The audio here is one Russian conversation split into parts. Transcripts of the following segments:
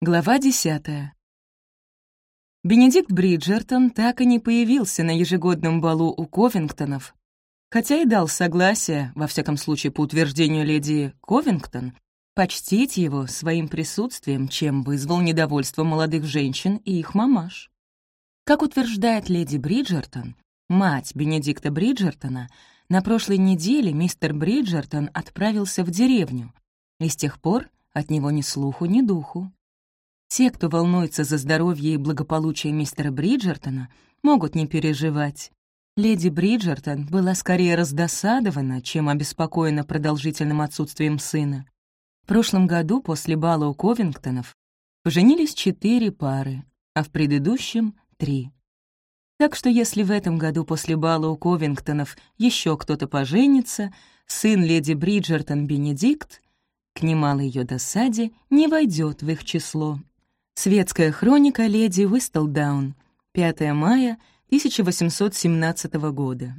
Глава десятая. Бенедикт Бриджертон так и не появился на ежегодном балу у Ковингтонов, хотя и дал согласие, во всяком случае по утверждению леди Ковингтон, почтить его своим присутствием, чем вызвал недовольство молодых женщин и их мамаш. Как утверждает леди Бриджертон, мать Бенедикта Бриджертона, на прошлой неделе мистер Бриджертон отправился в деревню, и с тех пор от него ни слуху, ни духу. Те, кто волнуется за здоровье и благополучие мистера Бриджертона, могут не переживать. Леди Бриджертон была скорее раздосадована, чем обеспокоена продолжительным отсутствием сына. В прошлом году после бала у Ковингтонов поженились четыре пары, а в предыдущем — три. Так что если в этом году после бала у Ковингтонов еще кто-то поженится, сын леди Бриджертон Бенедикт, к немалой ее досаде, не войдет в их число. Светская хроника леди Уистелдаун, 5 мая 1817 года.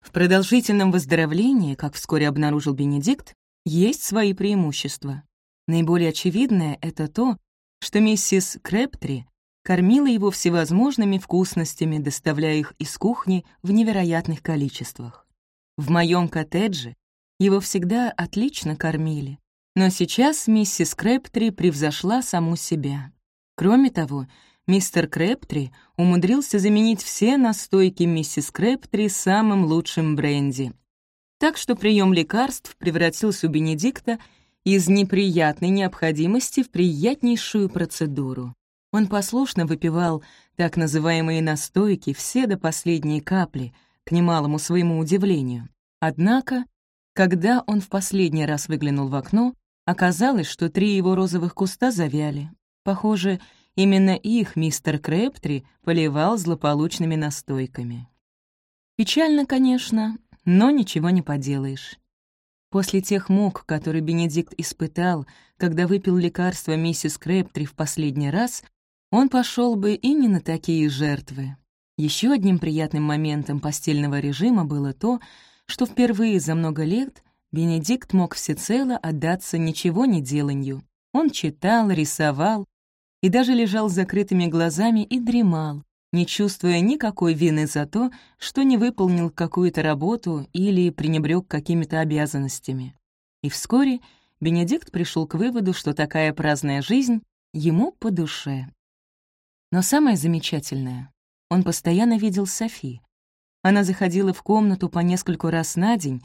В продолжительном выздоровлении, как вскоре обнаружил Бенедикт, есть свои преимущества. Наиболее очевидное — это то, что миссис Крэптри кормила его всевозможными вкусностями, доставляя их из кухни в невероятных количествах. В моем коттедже его всегда отлично кормили, но сейчас миссис Крэптри превзошла саму себя. Кроме того, мистер Крэптри умудрился заменить все настойки миссис Крэптри самым лучшим бренди. Так что прием лекарств превратился у Бенедикта из неприятной необходимости в приятнейшую процедуру. Он послушно выпивал так называемые настойки все до последней капли, к немалому своему удивлению. Однако, когда он в последний раз выглянул в окно, Оказалось, что три его розовых куста завяли. Похоже, именно их мистер Крэптри поливал злополучными настойками. Печально, конечно, но ничего не поделаешь. После тех мук, которые Бенедикт испытал, когда выпил лекарство миссис Крэптри в последний раз, он пошел бы и не на такие жертвы. Еще одним приятным моментом постельного режима было то, что впервые за много лет Бенедикт мог всецело отдаться ничего не деланью. Он читал, рисовал и даже лежал с закрытыми глазами и дремал, не чувствуя никакой вины за то, что не выполнил какую-то работу или пренебрег какими-то обязанностями. И вскоре Бенедикт пришел к выводу, что такая праздная жизнь ему по душе. Но самое замечательное — он постоянно видел Софи. Она заходила в комнату по нескольку раз на день,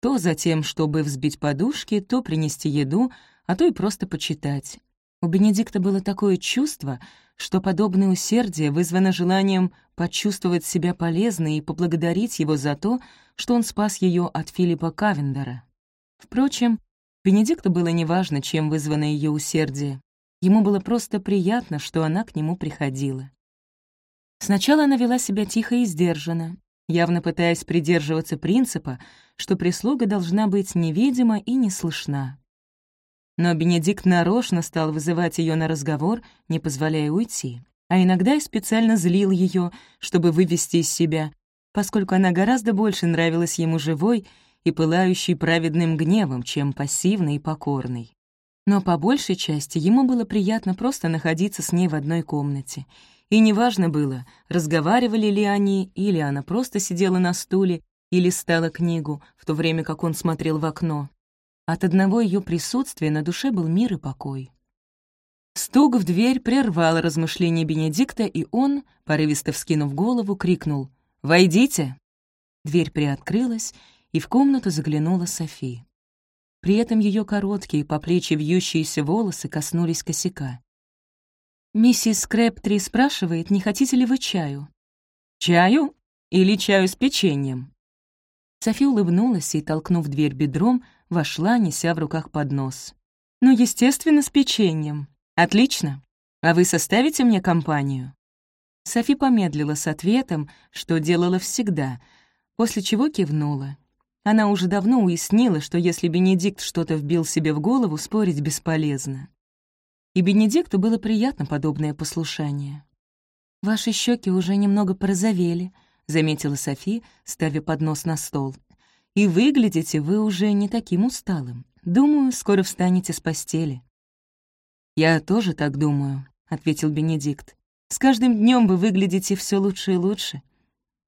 то за тем, чтобы взбить подушки, то принести еду, а то и просто почитать. У Бенедикта было такое чувство, что подобное усердие вызвано желанием почувствовать себя полезной и поблагодарить его за то, что он спас ее от Филиппа Кавендера. Впрочем, Бенедикту было неважно, чем вызвано ее усердие. Ему было просто приятно, что она к нему приходила. Сначала она вела себя тихо и сдержанно, явно пытаясь придерживаться принципа, что прислуга должна быть невидима и не слышна. Но Бенедикт нарочно стал вызывать ее на разговор, не позволяя уйти, а иногда и специально злил ее, чтобы вывести из себя, поскольку она гораздо больше нравилась ему живой и пылающей праведным гневом, чем пассивной и покорной. Но по большей части ему было приятно просто находиться с ней в одной комнате — и неважно было, разговаривали ли они, или она просто сидела на стуле и листала книгу, в то время как он смотрел в окно. От одного ее присутствия на душе был мир и покой. Стук в дверь прервал размышления Бенедикта, и он, порывисто вскинув голову, крикнул «Войдите!». Дверь приоткрылась, и в комнату заглянула Софи. При этом ее короткие, по плечи вьющиеся волосы коснулись косяка. «Миссис Крэптри спрашивает, не хотите ли вы чаю?» «Чаю? Или чаю с печеньем?» Софи улыбнулась и, толкнув дверь бедром, вошла, неся в руках поднос. «Ну, естественно, с печеньем. Отлично. А вы составите мне компанию?» Софи помедлила с ответом, что делала всегда, после чего кивнула. Она уже давно уяснила, что если Бенедикт что-то вбил себе в голову, спорить бесполезно и Бенедикту было приятно подобное послушание. «Ваши щеки уже немного порозовели», — заметила Софи, ставя поднос на стол. «И выглядите вы уже не таким усталым. Думаю, скоро встанете с постели». «Я тоже так думаю», — ответил Бенедикт. «С каждым днем вы выглядите все лучше и лучше».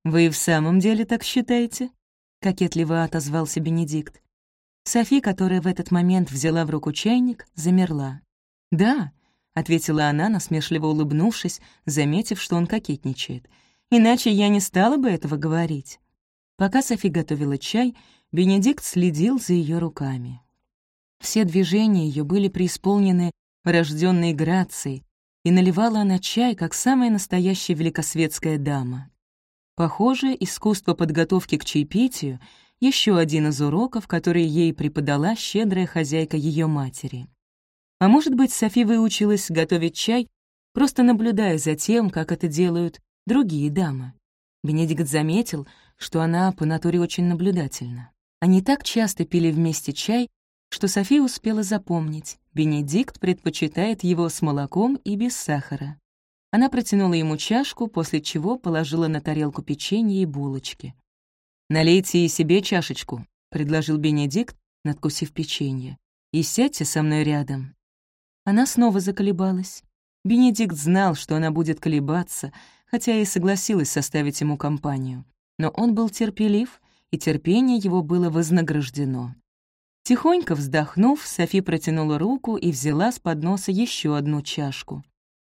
«Вы в самом деле так считаете?» — кокетливо отозвался Бенедикт. Софи, которая в этот момент взяла в руку чайник, замерла. «Да», — ответила она, насмешливо улыбнувшись, заметив, что он кокетничает. «Иначе я не стала бы этого говорить». Пока Софи готовила чай, Бенедикт следил за ее руками. Все движения ее были преисполнены врожденной грацией, и наливала она чай, как самая настоящая великосветская дама. Похоже, искусство подготовки к чаепитию — еще один из уроков, который ей преподала щедрая хозяйка ее матери. А может быть, Софи выучилась готовить чай, просто наблюдая за тем, как это делают другие дамы. Бенедикт заметил, что она по натуре очень наблюдательна. Они так часто пили вместе чай, что София успела запомнить. Бенедикт предпочитает его с молоком и без сахара. Она протянула ему чашку, после чего положила на тарелку печенье и булочки. «Налейте и себе чашечку», — предложил Бенедикт, надкусив печенье. «И сядьте со мной рядом». Она снова заколебалась. Бенедикт знал, что она будет колебаться, хотя и согласилась составить ему компанию. Но он был терпелив, и терпение его было вознаграждено. Тихонько вздохнув, Софи протянула руку и взяла с подноса еще одну чашку.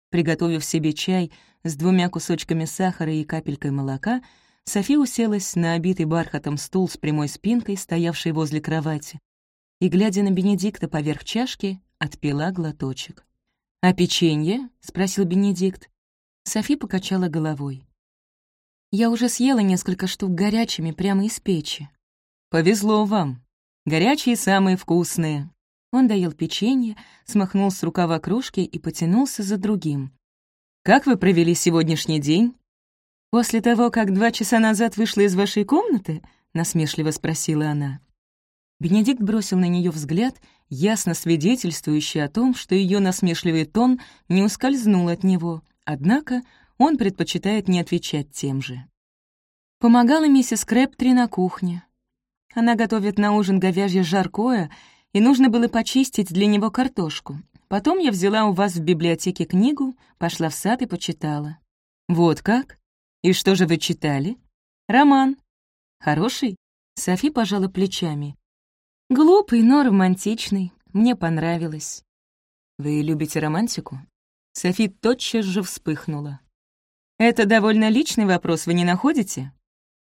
Приготовив себе чай с двумя кусочками сахара и капелькой молока, Софи уселась на обитый бархатом стул с прямой спинкой, стоявший возле кровати, и, глядя на Бенедикта поверх чашки, отпила глоточек. «А печенье?» — спросил Бенедикт. Софи покачала головой. «Я уже съела несколько штук горячими прямо из печи». «Повезло вам. Горячие самые вкусные». Он доел печенье, смахнул с рукава кружки и потянулся за другим. «Как вы провели сегодняшний день?» «После того, как два часа назад вышла из вашей комнаты?» — насмешливо спросила она. Бенедикт бросил на нее взгляд, ясно свидетельствующий о том, что ее насмешливый тон не ускользнул от него, однако он предпочитает не отвечать тем же. Помогала миссис Крэптри на кухне. Она готовит на ужин говяжье жаркое, и нужно было почистить для него картошку. Потом я взяла у вас в библиотеке книгу, пошла в сад и почитала. «Вот как?» «И что же вы читали?» «Роман». «Хороший?» Софи пожала плечами. «Глупый, но романтичный. Мне понравилось». «Вы любите романтику?» Софи тотчас же вспыхнула. «Это довольно личный вопрос, вы не находите?»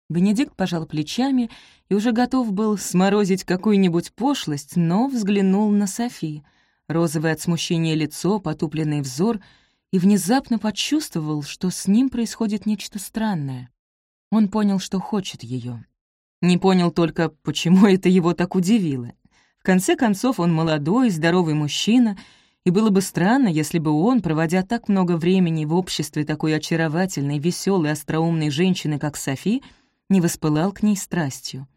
Бенедикт пожал плечами и уже готов был сморозить какую-нибудь пошлость, но взглянул на Софи. Розовое от смущения лицо, потупленный взор — и внезапно почувствовал, что с ним происходит нечто странное. Он понял, что хочет ее. Не понял только, почему это его так удивило. В конце концов, он молодой, здоровый мужчина, и было бы странно, если бы он, проводя так много времени в обществе такой очаровательной, веселой, остроумной женщины, как Софи, не воспылал к ней страстью.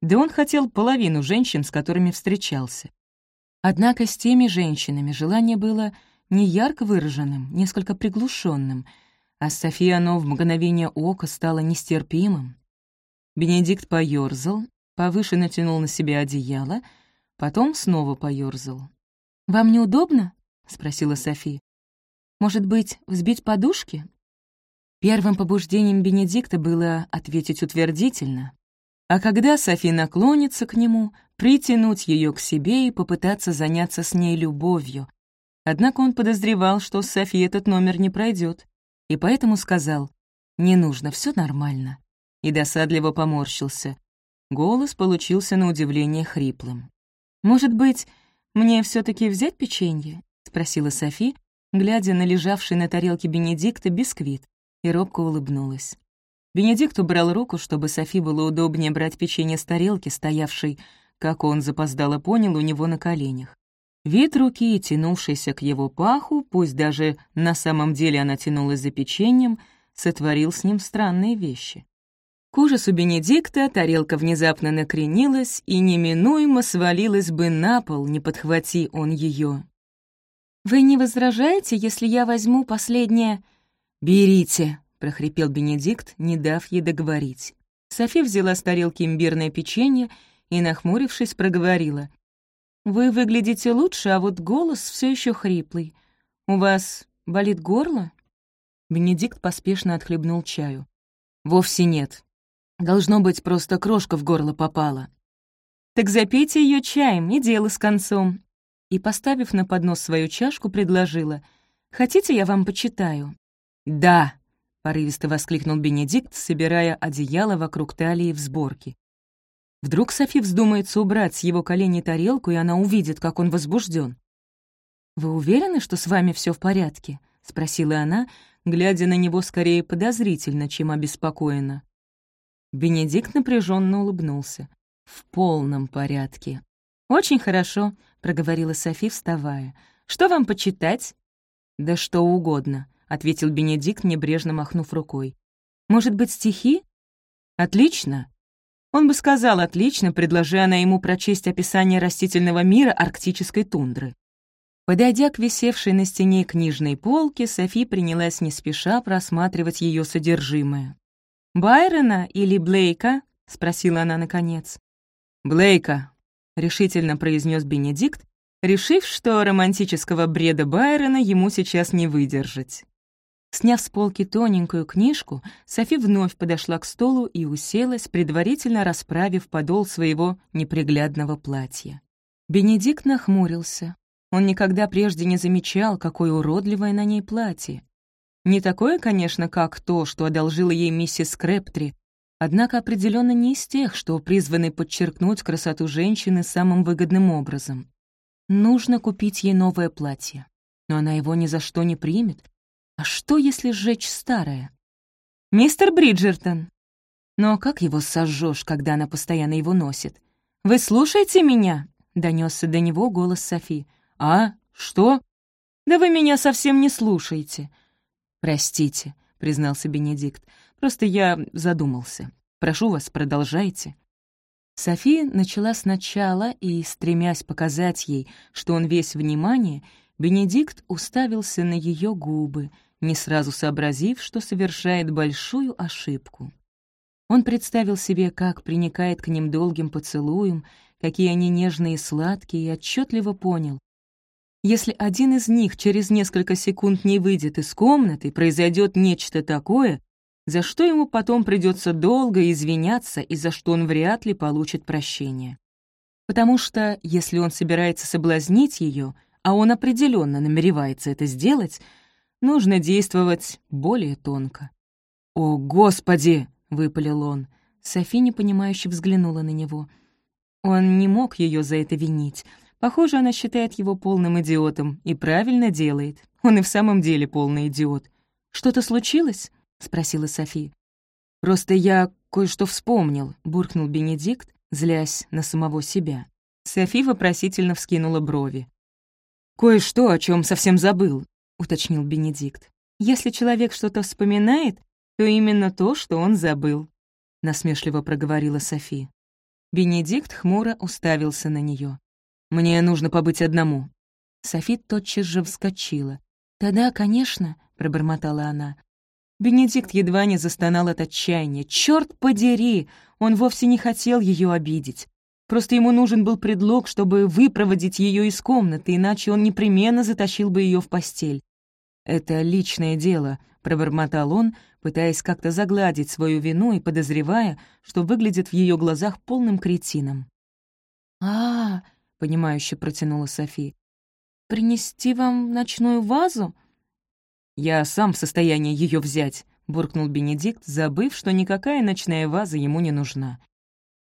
Да он хотел половину женщин, с которыми встречался. Однако с теми женщинами желание было не ярко выраженным, несколько приглушенным, а София оно в мгновение ока стало нестерпимым. Бенедикт поёрзал, повыше натянул на себя одеяло, потом снова поёрзал. «Вам неудобно?» — спросила Софи. «Может быть, взбить подушки?» Первым побуждением Бенедикта было ответить утвердительно, а когда Софи наклонится к нему, притянуть ее к себе и попытаться заняться с ней любовью, Однако он подозревал, что с Софи этот номер не пройдет, и поэтому сказал «Не нужно, все нормально», и досадливо поморщился. Голос получился на удивление хриплым. «Может быть, мне все таки взять печенье?» — спросила Софи, глядя на лежавший на тарелке Бенедикта бисквит, и робко улыбнулась. Бенедикт убрал руку, чтобы Софи было удобнее брать печенье с тарелки, стоявшей, как он запоздало понял, у него на коленях. Вид руки, тянувшейся к его паху, пусть даже на самом деле она тянулась за печеньем, сотворил с ним странные вещи. К ужасу Бенедикта тарелка внезапно накренилась и неминуемо свалилась бы на пол, не подхвати он ее. «Вы не возражаете, если я возьму последнее...» «Берите», — прохрипел Бенедикт, не дав ей договорить. Софи взяла с тарелки имбирное печенье и, нахмурившись, проговорила. «Вы выглядите лучше, а вот голос все еще хриплый. У вас болит горло?» Бенедикт поспешно отхлебнул чаю. «Вовсе нет. Должно быть, просто крошка в горло попала». «Так запейте ее чаем, и дело с концом». И, поставив на поднос свою чашку, предложила. «Хотите, я вам почитаю?» «Да!» — порывисто воскликнул Бенедикт, собирая одеяло вокруг талии в сборке. Вдруг Софи вздумается убрать с его колени тарелку, и она увидит, как он возбужден. «Вы уверены, что с вами все в порядке?» — спросила она, глядя на него скорее подозрительно, чем обеспокоенно. Бенедикт напряженно улыбнулся. «В полном порядке». «Очень хорошо», — проговорила Софи, вставая. «Что вам почитать?» «Да что угодно», — ответил Бенедикт, небрежно махнув рукой. «Может быть, стихи?» «Отлично!» Он бы сказал «отлично», предложи она ему прочесть описание растительного мира арктической тундры. Подойдя к висевшей на стене книжной полке, Софи принялась не спеша просматривать ее содержимое. «Байрона или Блейка?» — спросила она наконец. «Блейка», — решительно произнес Бенедикт, решив, что романтического бреда Байрона ему сейчас не выдержать. Сняв с полки тоненькую книжку, Софи вновь подошла к столу и уселась, предварительно расправив подол своего неприглядного платья. Бенедикт нахмурился. Он никогда прежде не замечал, какое уродливое на ней платье. Не такое, конечно, как то, что одолжила ей миссис Крэптри, однако определенно не из тех, что призваны подчеркнуть красоту женщины самым выгодным образом. Нужно купить ей новое платье. Но она его ни за что не примет. А что, если сжечь старое? «Мистер Бриджертон!» Но как его сожжешь, когда она постоянно его носит? «Вы слушаете меня?» — донесся до него голос Софи. «А? Что?» «Да вы меня совсем не слушаете». «Простите», — признался Бенедикт, «просто я задумался. Прошу вас, продолжайте». София начала сначала, и, стремясь показать ей, что он весь внимание, Бенедикт уставился на ее губы, не сразу сообразив, что совершает большую ошибку. Он представил себе, как приникает к ним долгим поцелуем, какие они нежные и сладкие, и отчетливо понял, если один из них через несколько секунд не выйдет из комнаты, произойдет нечто такое, за что ему потом придется долго извиняться и за что он вряд ли получит прощение. Потому что, если он собирается соблазнить ее, а он определенно намеревается это сделать, нужно действовать более тонко. «О, Господи!» — выпалил он. Софи непонимающе взглянула на него. Он не мог ее за это винить — Похоже, она считает его полным идиотом и правильно делает. Он и в самом деле полный идиот. «Что-то случилось?» — спросила Софи. «Просто я кое-что вспомнил», — буркнул Бенедикт, злясь на самого себя. Софи вопросительно вскинула брови. «Кое-что, о чем совсем забыл», — уточнил Бенедикт. «Если человек что-то вспоминает, то именно то, что он забыл», — насмешливо проговорила Софи. Бенедикт хмуро уставился на нее. Мне нужно побыть одному». Софи тотчас же вскочила. «Да-да, конечно», — пробормотала она. Бенедикт едва не застонал от отчаяния. «Чёрт подери! Он вовсе не хотел ее обидеть. Просто ему нужен был предлог, чтобы выпроводить ее из комнаты, иначе он непременно затащил бы ее в постель. «Это личное дело», — пробормотал он, пытаясь как-то загладить свою вину и подозревая, что выглядит в ее глазах полным кретином. «А, -а — понимающе протянула Софи. «Принести вам ночную вазу?» «Я сам в состоянии ее взять», — буркнул Бенедикт, забыв, что никакая ночная ваза ему не нужна.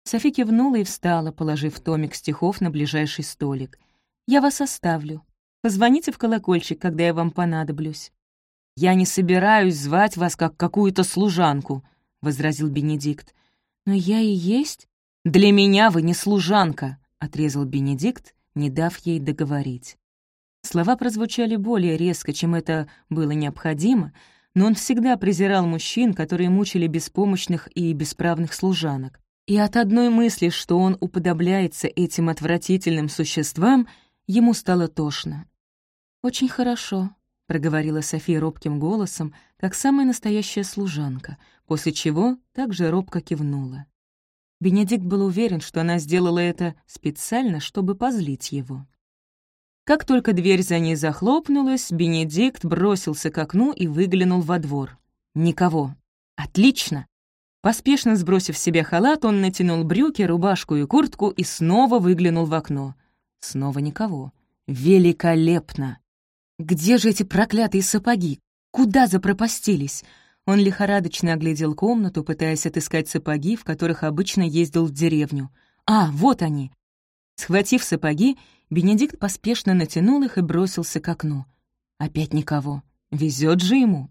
Софи кивнула и встала, положив томик стихов на ближайший столик. «Я вас оставлю. Позвоните в колокольчик, когда я вам понадоблюсь». «Я не собираюсь звать вас как какую-то служанку», — возразил Бенедикт. «Но я и есть». «Для меня вы не служанка», отрезал Бенедикт, не дав ей договорить. Слова прозвучали более резко, чем это было необходимо, но он всегда презирал мужчин, которые мучили беспомощных и бесправных служанок. И от одной мысли, что он уподобляется этим отвратительным существам, ему стало тошно. «Очень хорошо», — проговорила София робким голосом, как самая настоящая служанка, после чего также робко кивнула. Бенедикт был уверен, что она сделала это специально, чтобы позлить его. Как только дверь за ней захлопнулась, Бенедикт бросился к окну и выглянул во двор. Никого. Отлично! Поспешно сбросив с себя халат, он натянул брюки, рубашку и куртку и снова выглянул в окно. Снова никого. Великолепно! Где же эти проклятые сапоги? Куда запропастились? Он лихорадочно оглядел комнату, пытаясь отыскать сапоги, в которых обычно ездил в деревню. А, вот они! Схватив сапоги, Бенедикт поспешно натянул их и бросился к окну. Опять никого. Везет же ему.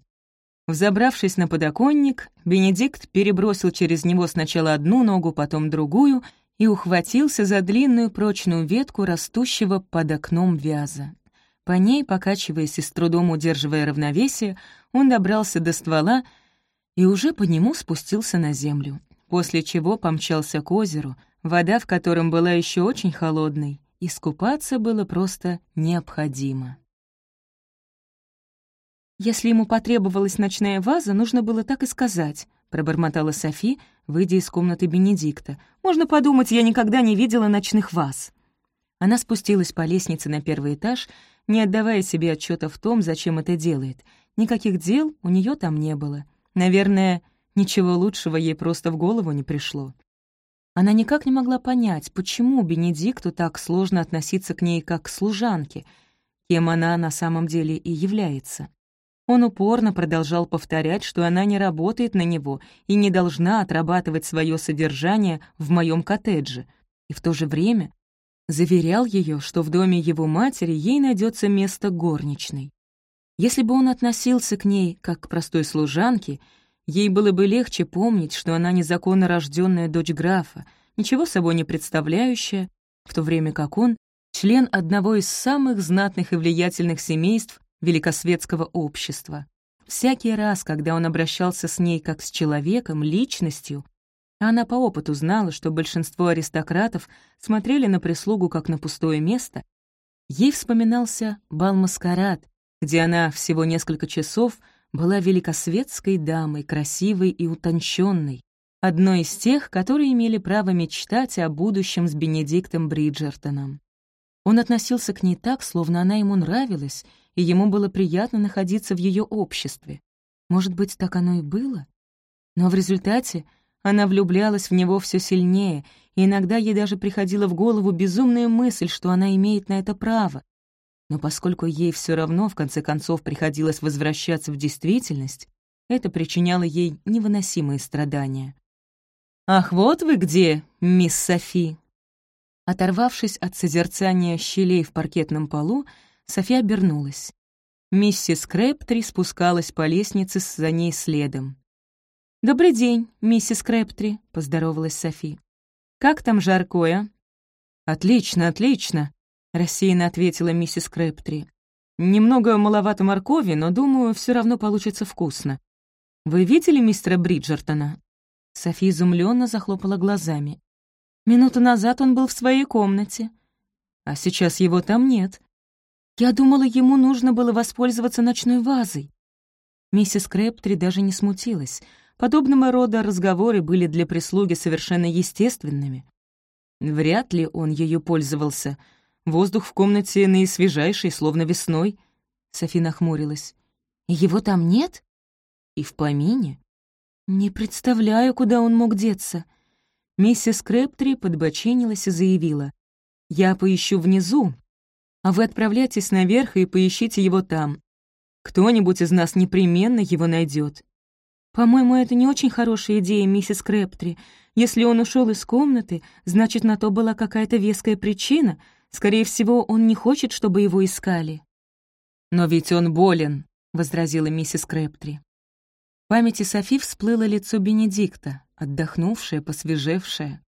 Взобравшись на подоконник, Бенедикт перебросил через него сначала одну ногу, потом другую и ухватился за длинную прочную ветку растущего под окном вяза. По ней, покачиваясь и с трудом удерживая равновесие, он добрался до ствола и уже по нему спустился на землю, после чего помчался к озеру, вода в котором была еще очень холодной, искупаться было просто необходимо. «Если ему потребовалась ночная ваза, нужно было так и сказать», — пробормотала Софи, выйдя из комнаты Бенедикта. «Можно подумать, я никогда не видела ночных ваз». Она спустилась по лестнице на первый этаж, не отдавая себе отчета в том, зачем это делает. Никаких дел у нее там не было. Наверное, ничего лучшего ей просто в голову не пришло. Она никак не могла понять, почему Бенедикту так сложно относиться к ней как к служанке, кем она на самом деле и является. Он упорно продолжал повторять, что она не работает на него и не должна отрабатывать свое содержание в моем коттедже, и в то же время заверял ее, что в доме его матери ей найдется место горничной. Если бы он относился к ней как к простой служанке, ей было бы легче помнить, что она незаконно рожденная дочь графа, ничего собой не представляющая, в то время как он — член одного из самых знатных и влиятельных семейств великосветского общества. Всякий раз, когда он обращался с ней как с человеком, личностью, она по опыту знала, что большинство аристократов смотрели на прислугу как на пустое место, ей вспоминался бал-маскарад, где она всего несколько часов была великосветской дамой, красивой и утонченной, одной из тех, которые имели право мечтать о будущем с Бенедиктом Бриджертоном. Он относился к ней так, словно она ему нравилась, и ему было приятно находиться в ее обществе. Может быть, так оно и было? Но в результате она влюблялась в него все сильнее, и иногда ей даже приходила в голову безумная мысль, что она имеет на это право. Но поскольку ей все равно, в конце концов, приходилось возвращаться в действительность, это причиняло ей невыносимые страдания. «Ах, вот вы где, мисс Софи!» Оторвавшись от созерцания щелей в паркетном полу, София обернулась. Миссис Крэптри спускалась по лестнице за ней следом. «Добрый день, миссис Крэптри», — поздоровалась Софи. «Как там жаркое?» «Отлично, отлично», — рассеянно ответила миссис Крэптри. «Немного маловато моркови, но, думаю, все равно получится вкусно. Вы видели мистера Бриджертона?» Софи изумленно захлопала глазами. «Минуту назад он был в своей комнате. А сейчас его там нет. Я думала, ему нужно было воспользоваться ночной вазой». Миссис Крэптри даже не смутилась. Подобного рода разговоры были для прислуги совершенно естественными. Вряд ли он ее пользовался. Воздух в комнате наисвежайший, словно весной. Софи нахмурилась. «Его там нет?» «И в помине?» «Не представляю, куда он мог деться». Миссис Крэптри подбоченилась и заявила. «Я поищу внизу, а вы отправляйтесь наверх и поищите его там. Кто-нибудь из нас непременно его найдет. «По-моему, это не очень хорошая идея, миссис Крэптри. Если он ушел из комнаты, значит, на то была какая-то веская причина. Скорее всего, он не хочет, чтобы его искали». «Но ведь он болен», — возразила миссис Крэптри. В памяти Софи всплыло лицо Бенедикта, отдохнувшее, посвежевшее.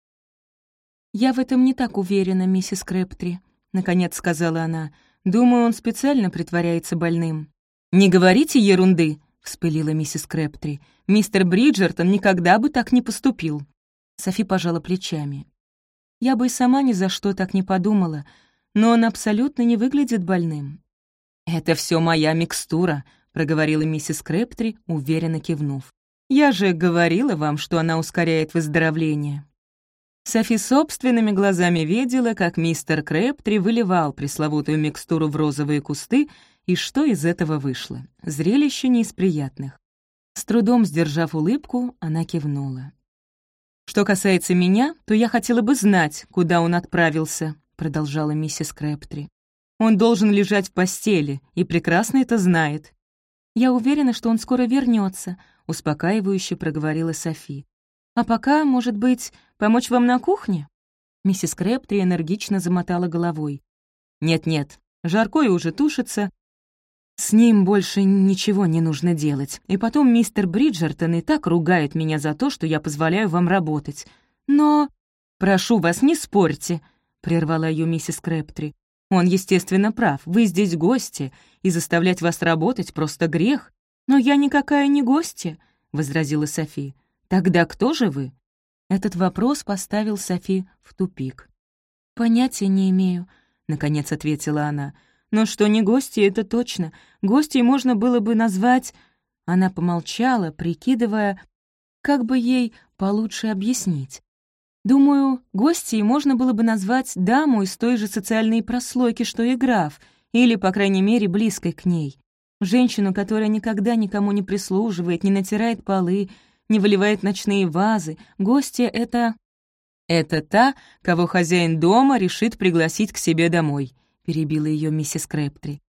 «Я в этом не так уверена, миссис Крэптри», — наконец сказала она. «Думаю, он специально притворяется больным». «Не говорите ерунды», — вспылила миссис Крэптри. «Мистер Бриджертон никогда бы так не поступил». Софи пожала плечами. «Я бы и сама ни за что так не подумала, но он абсолютно не выглядит больным». «Это все моя микстура», — проговорила миссис Крэптри, уверенно кивнув. «Я же говорила вам, что она ускоряет выздоровление». Софи собственными глазами видела, как мистер Крэптри выливал пресловутую микстуру в розовые кусты, и что из этого вышло. Зрелище не из приятных. С трудом сдержав улыбку, она кивнула. «Что касается меня, то я хотела бы знать, куда он отправился», — продолжала миссис Крэптри. «Он должен лежать в постели, и прекрасно это знает». «Я уверена, что он скоро вернется, успокаивающе проговорила Софи. «А пока, может быть, помочь вам на кухне?» Миссис Крэптри энергично замотала головой. «Нет-нет, жаркое уже тушится. С ним больше ничего не нужно делать. И потом мистер Бриджертон и так ругает меня за то, что я позволяю вам работать. Но... Прошу вас, не спорьте», — прервала ее миссис Крэптри. «Он, естественно, прав. Вы здесь гости, и заставлять вас работать просто грех. Но я никакая не гостья», — возразила Софи. «Тогда кто же вы?» Этот вопрос поставил Софи в тупик. «Понятия не имею», — наконец ответила она. «Но что не гости, это точно. Гостей можно было бы назвать...» Она помолчала, прикидывая, как бы ей получше объяснить. «Думаю, гостей можно было бы назвать даму из той же социальной прослойки, что и граф, или, по крайней мере, близкой к ней. Женщину, которая никогда никому не прислуживает, не натирает полы, не выливает ночные вазы. Гостья — это... «Это та, кого хозяин дома решит пригласить к себе домой», — перебила ее миссис Крэптри.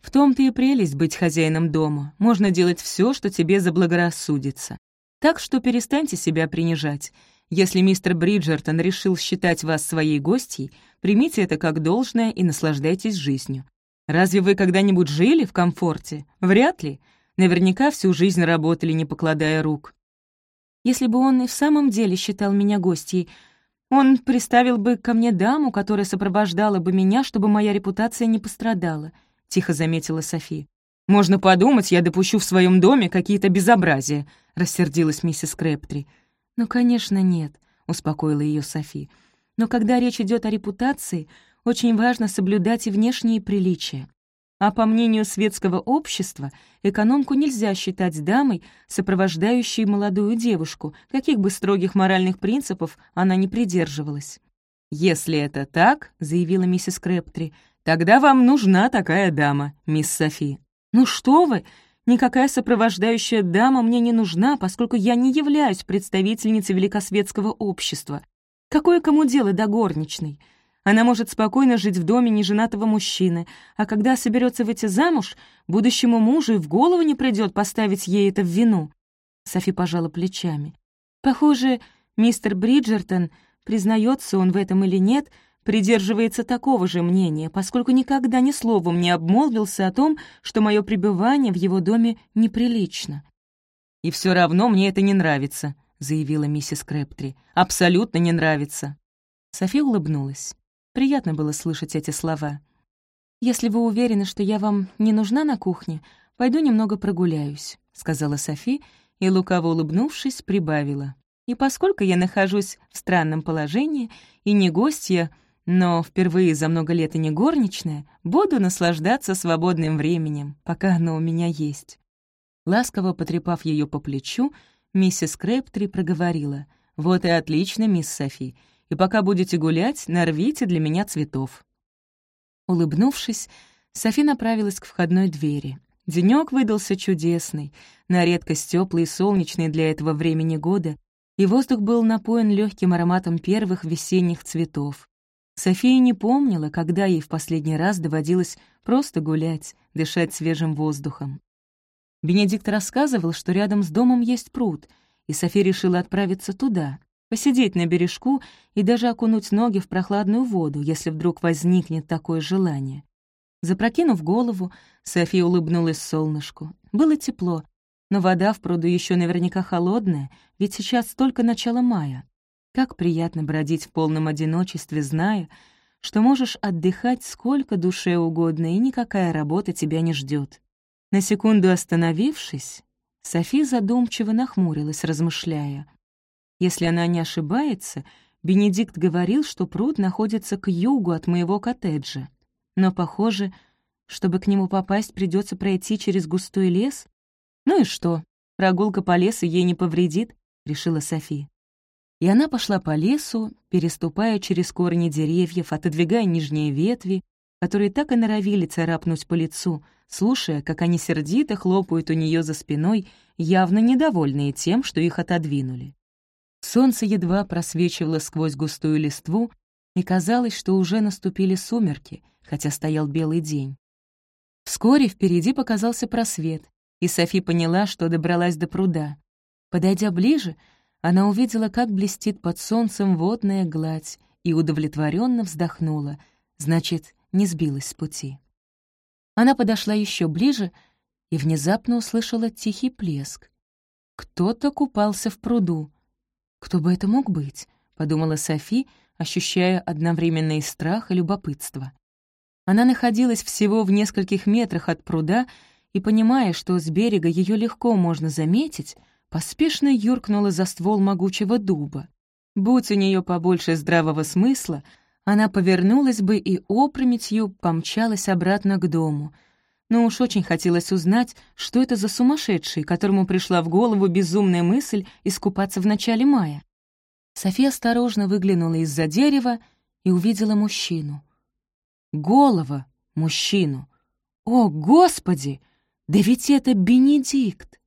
«В том-то и прелесть быть хозяином дома. Можно делать все, что тебе заблагорассудится. Так что перестаньте себя принижать. Если мистер Бриджертон решил считать вас своей гостьей, примите это как должное и наслаждайтесь жизнью. Разве вы когда-нибудь жили в комфорте? Вряд ли. Наверняка всю жизнь работали, не покладая рук. Если бы он и в самом деле считал меня гостьей, он приставил бы ко мне даму, которая сопровождала бы меня, чтобы моя репутация не пострадала», — тихо заметила Софи. «Можно подумать, я допущу в своем доме какие-то безобразия», — рассердилась миссис Крэптри. «Ну, конечно, нет», — успокоила ее Софи. «Но когда речь идет о репутации, очень важно соблюдать и внешние приличия. А по мнению светского общества, экономку нельзя считать дамой, сопровождающей молодую девушку, каких бы строгих моральных принципов она не придерживалась. «Если это так», — заявила миссис Крэптри, «тогда вам нужна такая дама, мисс Софи». «Ну что вы! Никакая сопровождающая дама мне не нужна, поскольку я не являюсь представительницей великосветского общества. Какое кому дело до горничной?» Она может спокойно жить в доме неженатого мужчины, а когда соберется выйти замуж, будущему мужу и в голову не придет поставить ей это в вину. Софи пожала плечами. Похоже, мистер Бриджертон, признается он в этом или нет, придерживается такого же мнения, поскольку никогда ни словом не обмолвился о том, что мое пребывание в его доме неприлично. «И все равно мне это не нравится», — заявила миссис Крэптри. «Абсолютно не нравится». Софи улыбнулась. Приятно было слышать эти слова. «Если вы уверены, что я вам не нужна на кухне, пойду немного прогуляюсь», — сказала Софи, и, лукаво улыбнувшись, прибавила. «И поскольку я нахожусь в странном положении и не гостья, но впервые за много лет и не горничная, буду наслаждаться свободным временем, пока оно у меня есть». Ласково потрепав ее по плечу, миссис Крэптри проговорила. «Вот и отлично, мисс Софи и пока будете гулять, нарвите для меня цветов». Улыбнувшись, Софи направилась к входной двери. Денёк выдался чудесный, на редкость тёплый и солнечный для этого времени года, и воздух был напоен легким ароматом первых весенних цветов. София не помнила, когда ей в последний раз доводилось просто гулять, дышать свежим воздухом. Бенедикт рассказывал, что рядом с домом есть пруд, и София решила отправиться туда посидеть на бережку и даже окунуть ноги в прохладную воду, если вдруг возникнет такое желание. Запрокинув голову, София улыбнулась солнышку. Было тепло, но вода в пруду еще наверняка холодная, ведь сейчас только начало мая. Как приятно бродить в полном одиночестве, зная, что можешь отдыхать сколько душе угодно, и никакая работа тебя не ждет. На секунду остановившись, Софи задумчиво нахмурилась, размышляя — если она не ошибается, Бенедикт говорил, что пруд находится к югу от моего коттеджа. Но, похоже, Чтобы к нему попасть, придется пройти через густой лес? Ну и что? Прогулка по лесу ей не повредит, решила Софи. И она пошла по лесу, переступая через корни деревьев, отодвигая нижние ветви, которые так и норовили царапнуть по лицу, слушая, как они сердито хлопают у нее за спиной, явно недовольные тем, что их отодвинули. Солнце едва просвечивало сквозь густую листву, и казалось, что уже наступили сумерки, хотя стоял белый день. Вскоре впереди показался просвет, и Софи поняла, что добралась до пруда. Подойдя ближе, она увидела, как блестит под солнцем водная гладь, и удовлетворенно вздохнула, значит, не сбилась с пути. Она подошла еще ближе и внезапно услышала тихий плеск. Кто-то купался в пруду. «Кто бы это мог быть?» — подумала Софи, ощущая одновременно и страх, и любопытство. Она находилась всего в нескольких метрах от пруда и, понимая, что с берега ее легко можно заметить, поспешно юркнула за ствол могучего дуба. Будь у нее побольше здравого смысла, она повернулась бы и опрометью помчалась обратно к дому. Но уж очень хотелось узнать, что это за сумасшедший, которому пришла в голову безумная мысль искупаться в начале мая. София осторожно выглянула из-за дерева и увидела мужчину. Голова мужчину. О, Господи! Да ведь это Бенедикт!